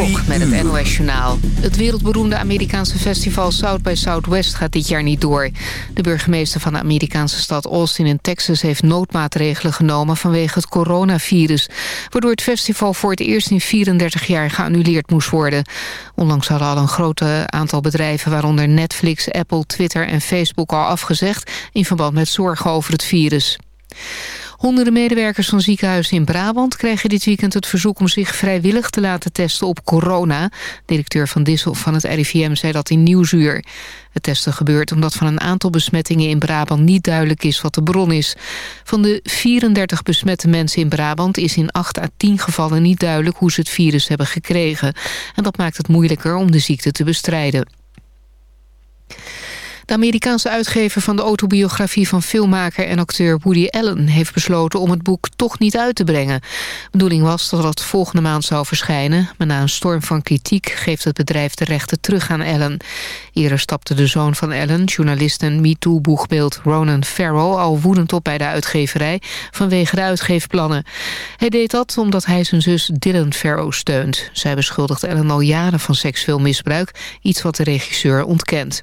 Met het NOS Journaal. Het wereldberoemde Amerikaanse festival South by Southwest gaat dit jaar niet door. De burgemeester van de Amerikaanse stad Austin in Texas... heeft noodmaatregelen genomen vanwege het coronavirus... waardoor het festival voor het eerst in 34 jaar geannuleerd moest worden. Onlangs hadden al een groot aantal bedrijven... waaronder Netflix, Apple, Twitter en Facebook al afgezegd... in verband met zorgen over het virus. Honderden medewerkers van ziekenhuizen in Brabant krijgen dit weekend het verzoek om zich vrijwillig te laten testen op corona. Directeur Van Dissel van het RIVM zei dat in Nieuwsuur. Het testen gebeurt omdat van een aantal besmettingen in Brabant niet duidelijk is wat de bron is. Van de 34 besmette mensen in Brabant is in 8 à 10 gevallen niet duidelijk hoe ze het virus hebben gekregen. En dat maakt het moeilijker om de ziekte te bestrijden. De Amerikaanse uitgever van de autobiografie van filmmaker en acteur Woody Allen... heeft besloten om het boek toch niet uit te brengen. De bedoeling was dat het volgende maand zou verschijnen... maar na een storm van kritiek geeft het bedrijf de rechten terug aan Allen. Eerder stapte de zoon van Allen, journalist en MeToo-boegbeeld Ronan Farrow... al woedend op bij de uitgeverij vanwege de uitgeefplannen. Hij deed dat omdat hij zijn zus Dylan Farrow steunt. Zij beschuldigt Allen al jaren van seksueel misbruik... iets wat de regisseur ontkent.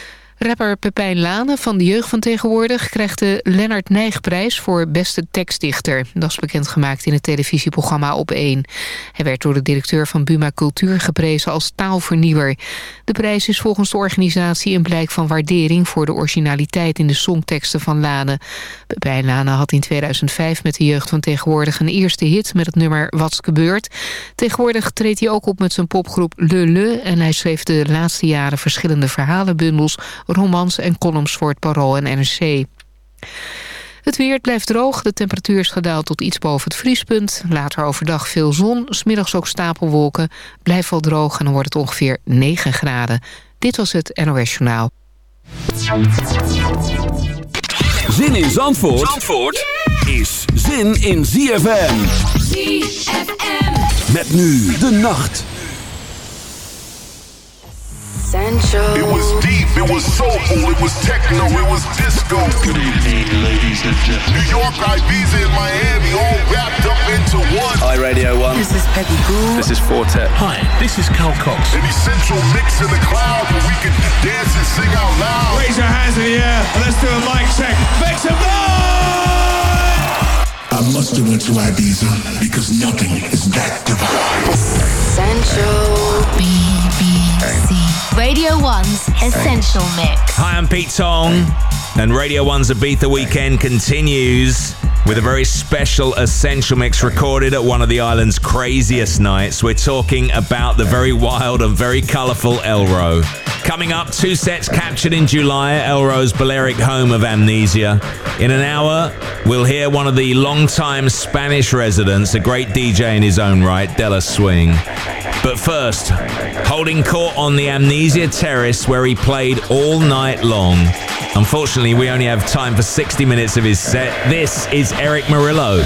Rapper Pepijn Lane van de jeugd van tegenwoordig... krijgt de Lennart Nijgprijs voor beste tekstdichter. Dat is bekendgemaakt in het televisieprogramma Op 1. Hij werd door de directeur van Buma Cultuur geprezen als taalvernieuwer. De prijs is volgens de organisatie een blijk van waardering... voor de originaliteit in de songteksten van Lane. Pepijn Lane had in 2005 met de jeugd van tegenwoordig... een eerste hit met het nummer Wat's gebeurd. Tegenwoordig treedt hij ook op met zijn popgroep Le Le... en hij schreef de laatste jaren verschillende verhalenbundels romans en columns voor het Parool en NRC. Het weer blijft droog, de temperatuur is gedaald tot iets boven het vriespunt. Later overdag veel zon, smiddags ook stapelwolken. Blijft wel droog en dan wordt het ongeveer 9 graden. Dit was het NOS Journaal. Zin in Zandvoort, Zandvoort is zin in ZFM. ZFM. Met nu de nacht. Essential. It was deep, it was soulful, it was techno, it was disco. Good evening, ladies and gentlemen. New York, Ibiza, and Miami all wrapped up into one. Hi, Radio 1. This is Peggy Gou. This is Four Tet. Hi, this is Carl Cox. An essential mix in the cloud where we can dance and sing out loud. Raise your hands in the air and let's do a mic check. Make some noise! I must have went to Ibiza because nothing is that divine. Essential. Radio 1's Essential Mix. Hi, I'm Pete Tong, and Radio 1's Ibiza Weekend continues with a very special Essential Mix recorded at one of the island's craziest nights. We're talking about the very wild and very colourful Elrow. Coming up, two sets captured in July at Elrow's Balearic home of Amnesia. In an hour, we'll hear one of the long-time Spanish residents, a great DJ in his own right, De La Swing. But first, holding court on the Amnesia Terrace where he played all night long. Unfortunately, unfortunately, we only have time for 60 minutes of his set. This is Eric Murillo.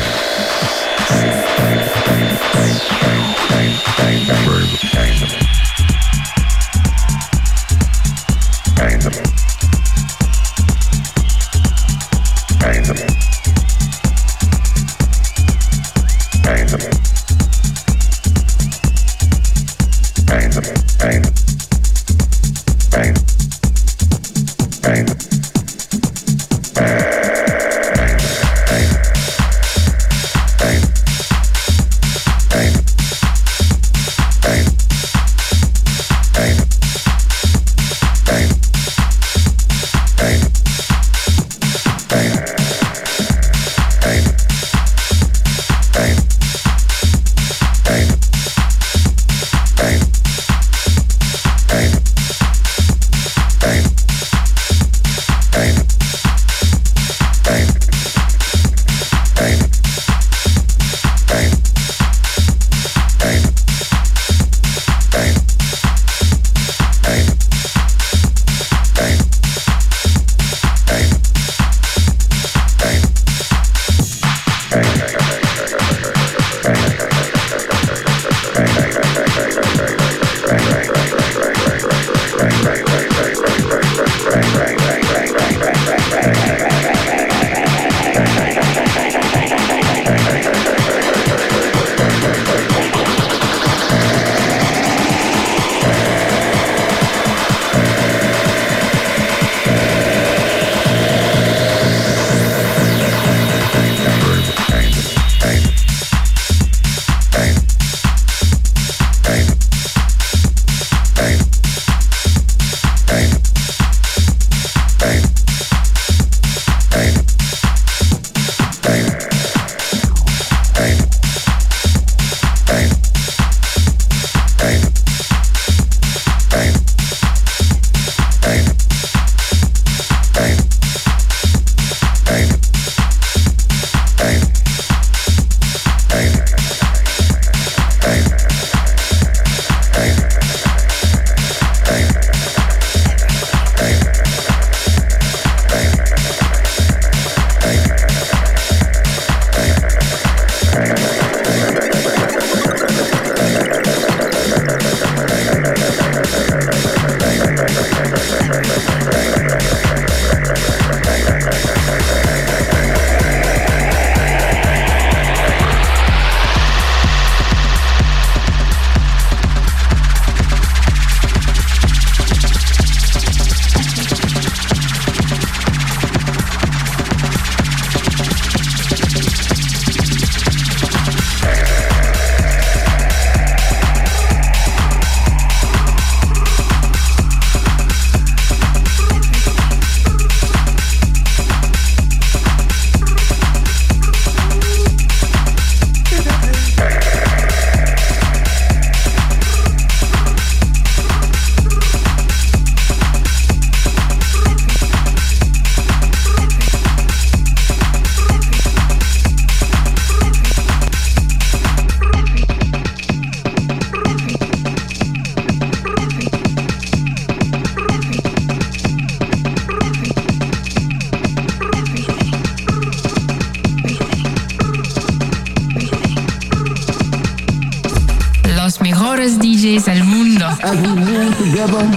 Together,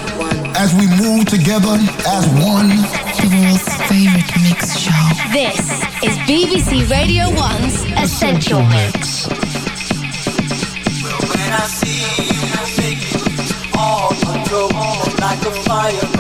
as we move together as one. The world's favorite mix show. This is BBC Radio 1's Essential Mix. When I see you taking all control, like a fire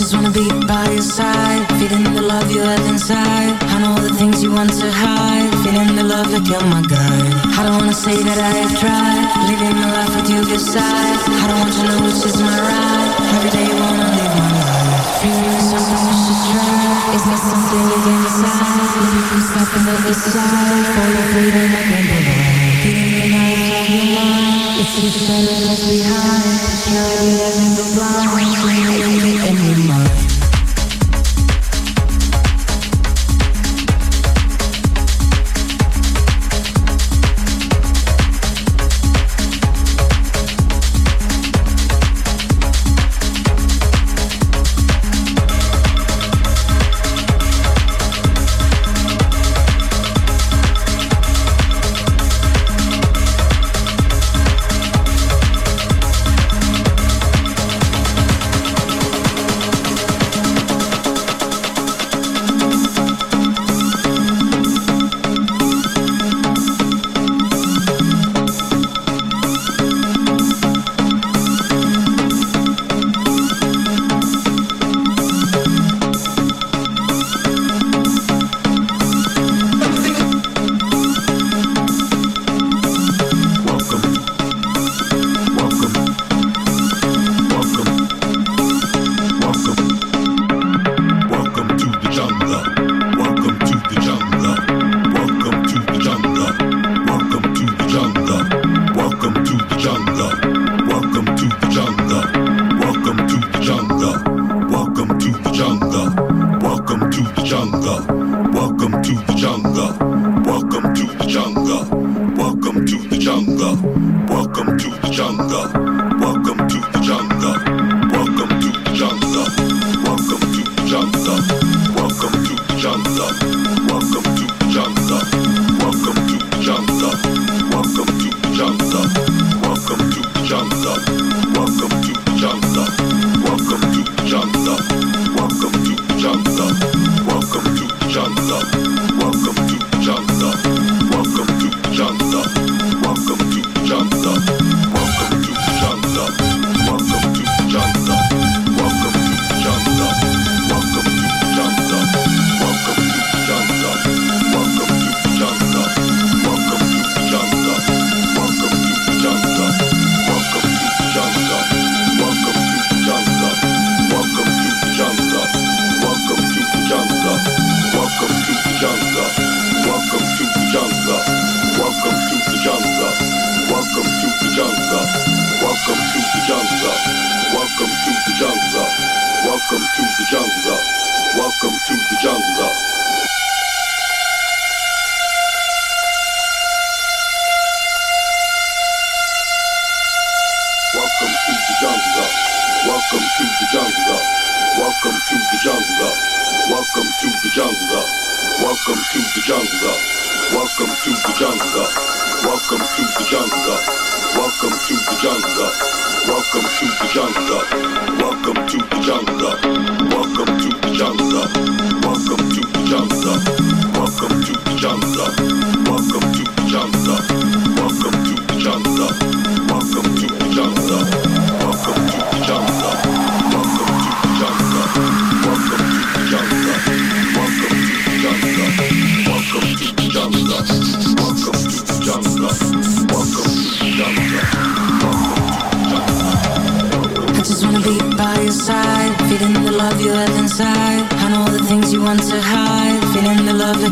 just wanna be by your side, feeling the love you have inside. I know the things you want to hide, feeling the love like you're my guide. I don't wanna say that I have tried, living my life with you beside. I don't want you to know which is my ride. Every day you wanna live my life. Feeling something you should try. Is there something you can decide? Me be something on the side. For your freedom I can provide. Feeling the night of your mind. It's just better left behind. Your ideas and the blind. Jungle. Welcome to the jungle.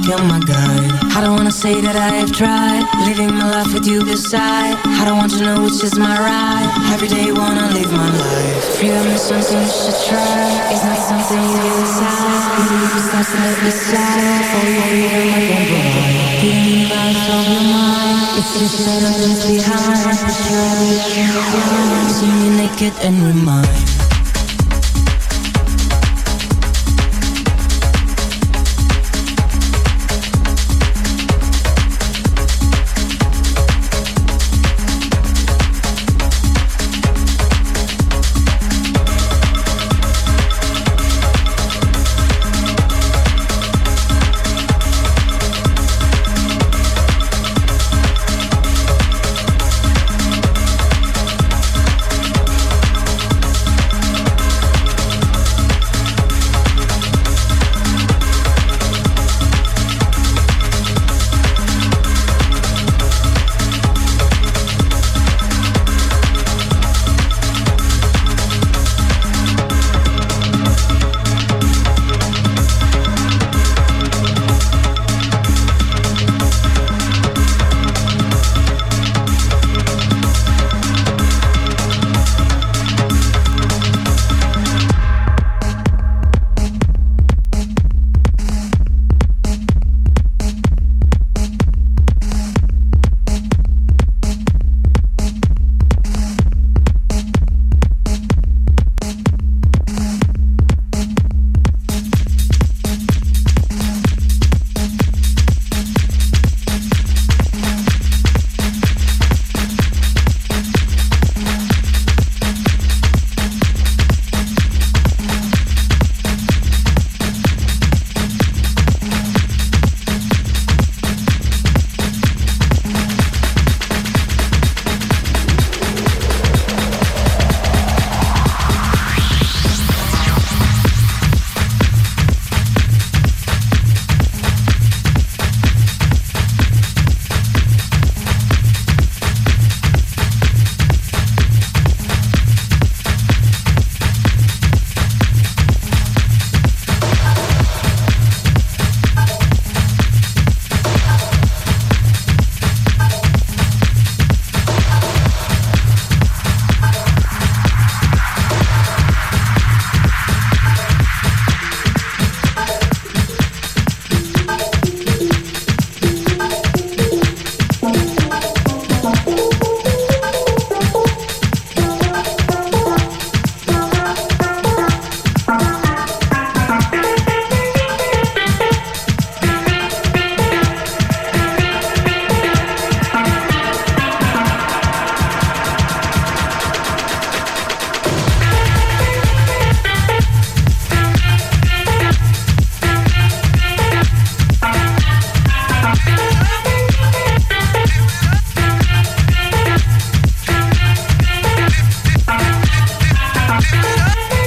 You're my guide. I don't wanna say that I have tried, living my life with you beside. I don't want to know which is my ride. Every day wanna live my life. Freedom is something you should try. It's not something you can decide. You need to let me slide. For you, freedom I can provide. Feeling the vibes of your mind. It's just that I'm just behind. Push your head, See me naked and remind. it up.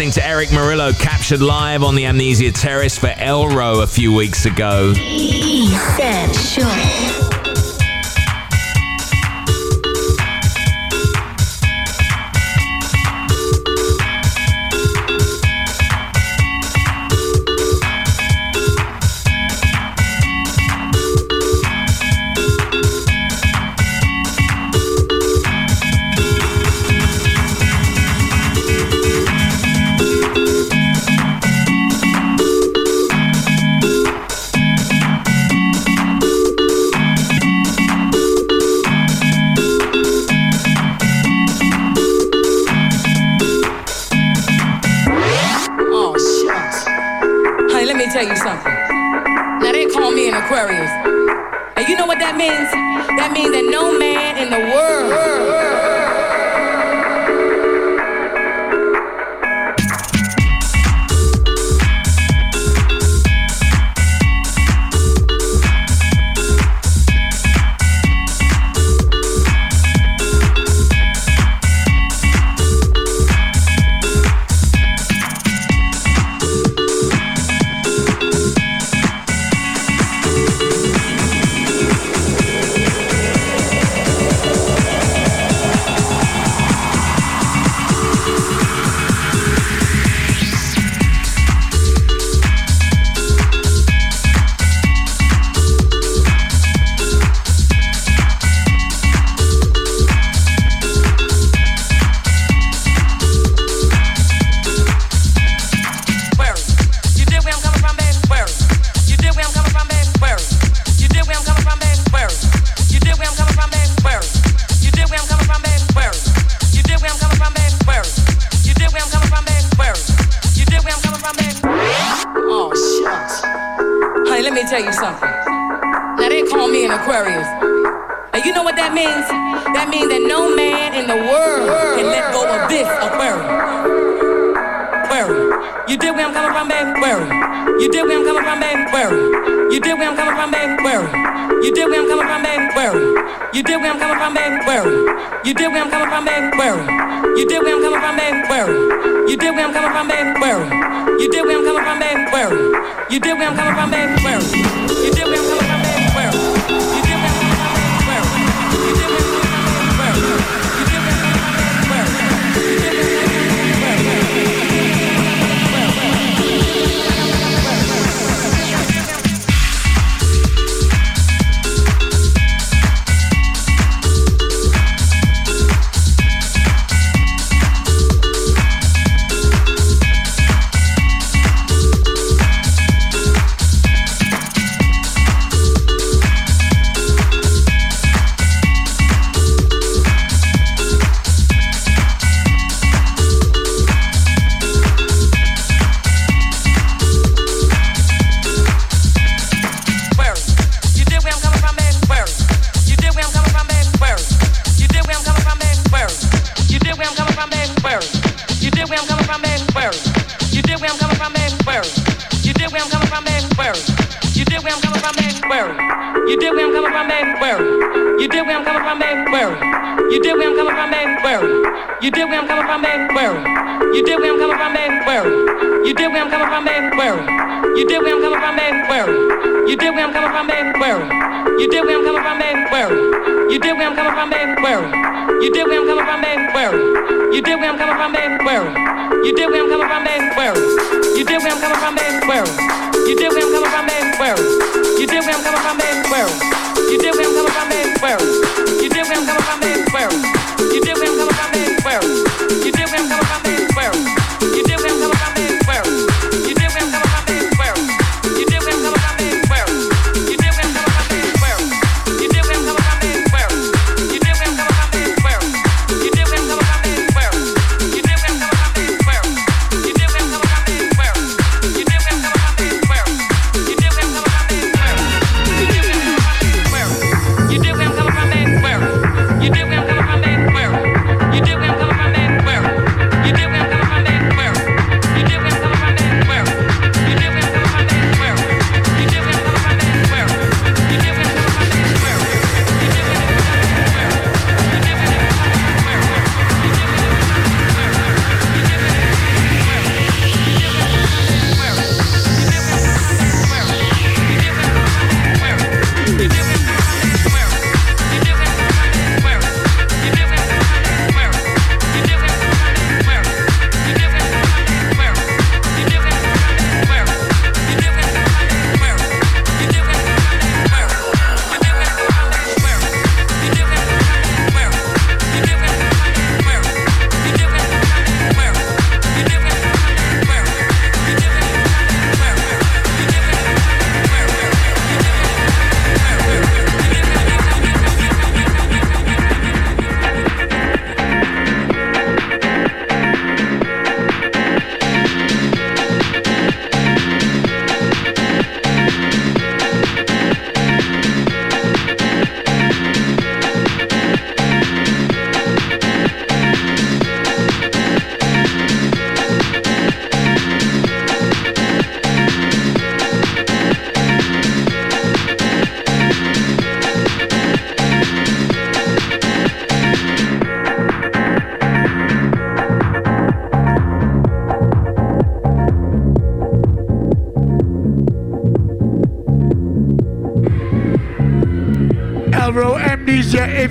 listening to Erick Morillo captured live on the Amnesia Terrace for Elrow a few weeks ago. where you did where I'm coming from, baby? Where? You did where I'm coming from, baby? Where? You did where I'm coming from, baby? Where? You did where I'm coming from, baby? Where? You did where I'm coming from, baby? Where? You did where I'm coming from, baby? Where? You did where I'm coming from, baby? Where? You did where I'm coming from, baby? Where? You did where I'm coming from, baby? Where? You did where I'm coming from, baby? Where? You did where I'm coming from, baby? Where? You did where I'm coming from, baby? Where? You did where I'm coming from, baby? Where? You did where I'm coming from, baby? Where? You did where I'm coming from, baby? Where? You did where I'm coming from, baby. Where? square. You dig where I'm mij.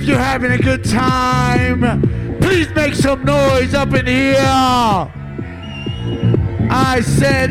If you're having a good time, please make some noise up in here. I said,